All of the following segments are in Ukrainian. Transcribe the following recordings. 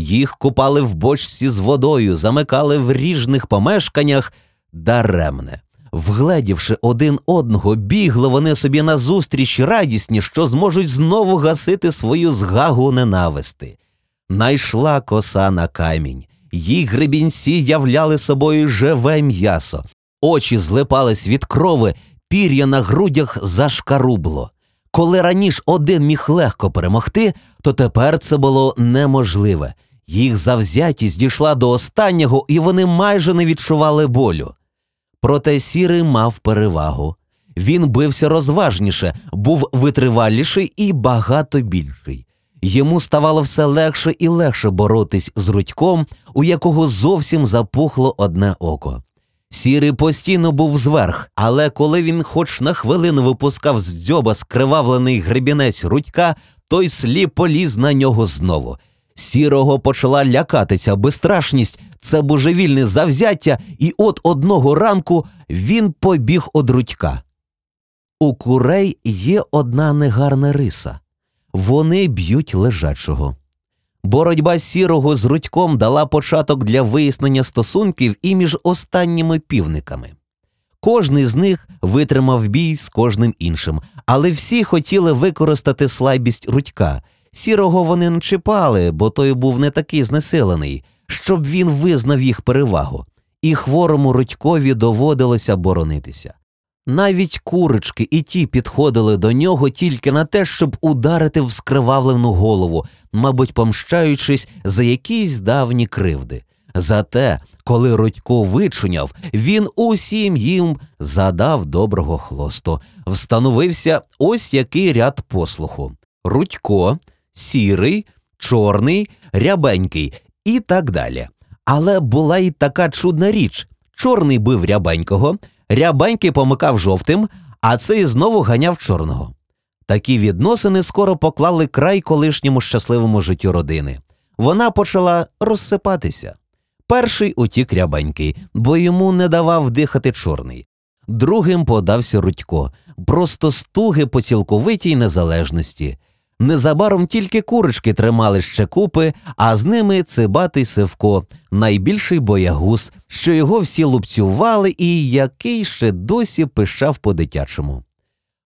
їх купали в бочці з водою, замикали в ріжних помешканнях даремне. Вгледівши один одного, бігли вони собі назустріч радісні, що зможуть знову гасити свою згагу ненависти. Найшла коса на камінь, їх гребінці являли собою живе м'ясо, очі злипались від крови, пір'я на грудях зашкарубло. Коли раніше один міг легко перемогти, то тепер це було неможливе. Їх завзятість дійшла до останнього, і вони майже не відчували болю. Проте сірий мав перевагу. Він бився розважніше, був витриваліший і багато більший. Йому ставало все легше і легше боротись з рудьком, у якого зовсім запухло одне око. Сірий постійно був зверх, але коли він хоч на хвилину випускав з дзьоба скривавлений гребінець рудька, той сліп поліз на нього знову. Сірого почала лякатися безстрашність, це божевільне завзяття, і от одного ранку він побіг од рудька. У курей є одна негарна риса вони б'ють лежачого. Боротьба сірого з рудьком дала початок для вияснення стосунків і між останніми півниками. Кожний з них витримав бій з кожним іншим, але всі хотіли використати слабість рудька. Сірого вони не чіпали, бо той був не такий знесилений, щоб він визнав їх перевагу, і хворому рудькові доводилося боронитися. Навіть курочки і ті підходили до нього тільки на те, щоб ударити в скривавлену голову, мабуть, помщаючись за якісь давні кривди. Зате, коли Рудько вичуняв, він усім їм задав доброго хлосту. Встановився ось який ряд послуху: Рудько, сірий, чорний, рябенький і так далі. Але була й така чудна річ: чорний бив рябенького. Рябенький помикав жовтим, а цей знову ганяв чорного. Такі відносини скоро поклали край колишньому щасливому життю родини. Вона почала розсипатися. Перший утік рябенький, бо йому не давав дихати чорний. Другим подався Рудько, просто стуги по цілковитій незалежності. Незабаром тільки курочки тримали ще купи, а з ними цибатий Севко, найбільший боягуз, що його всі лупцювали і який ще досі пишав по дитячому.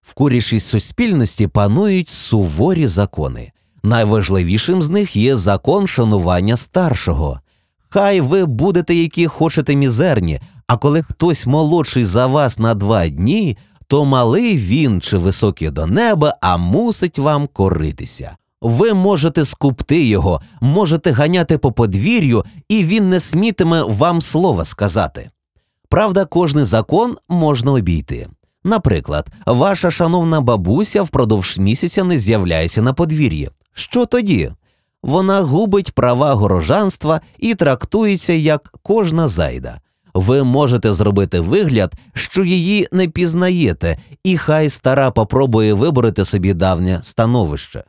В курячій суспільності панують суворі закони. Найважливішим з них є закон шанування старшого. Хай ви будете які хочете мізерні, а коли хтось молодший за вас на два дні, то малий він чи високий до неба, а мусить вам коритися. Ви можете скупти його, можете ганяти по подвір'ю, і він не смітиме вам слова сказати. Правда, кожний закон можна обійти. Наприклад, ваша шановна бабуся впродовж місяця не з'являється на подвір'ї. Що тоді? Вона губить права горожанства і трактується як кожна зайда ви можете зробити вигляд, що її не пізнаєте, і хай стара попробує виборити собі давнє становище.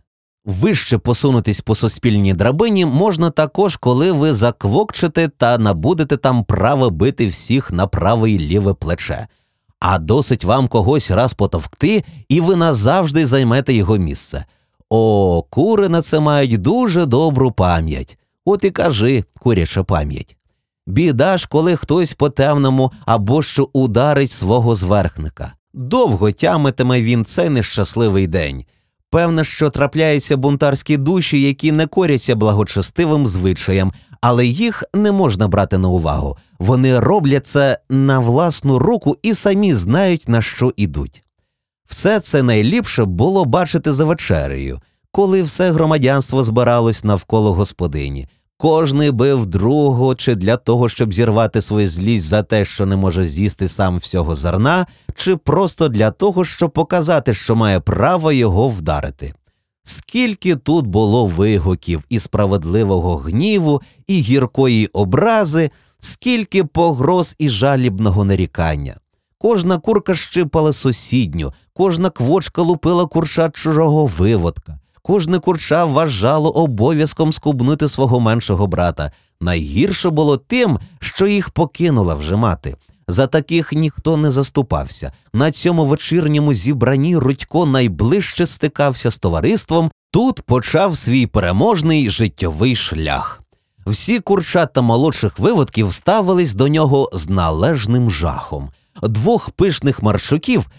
Вище посунутись по суспільній драбині можна також, коли ви заквокчете та набудете там право бити всіх на праве й ліве плече, а досить вам когось раз потовкти, і ви назавжди займете його місце. О, кури на це мають дуже добру пам'ять. От і кажи, куряча пам'ять. Біда ж, коли хтось по темному або що ударить свого зверхника. Довго тямитиме він цей нещасливий день. Певно, що трапляються бунтарські душі, які не коряться благочестивим звичаям, але їх не можна брати на увагу. Вони роблять це на власну руку і самі знають, на що ідуть. Все це найліпше було бачити за вечерею, коли все громадянство збиралось навколо господині. Кожний бив другого чи для того, щоб зірвати свою злість за те, що не може з'їсти сам всього зерна, чи просто для того, щоб показати, що має право його вдарити. Скільки тут було вигуків і справедливого гніву, і гіркої образи, скільки погроз і жалібного нарікання. Кожна курка щипала сусідню, кожна квочка лупила курча чужого виводка. Кожне курча вважало обов'язком скубнути свого меншого брата. Найгірше було тим, що їх покинула вже мати. За таких ніхто не заступався. На цьому вечірньому зібранні Рудько найближче стикався з товариством. Тут почав свій переможний життєвий шлях. Всі курчата молодших виводків ставились до нього з належним жахом. Двох пишних маршуків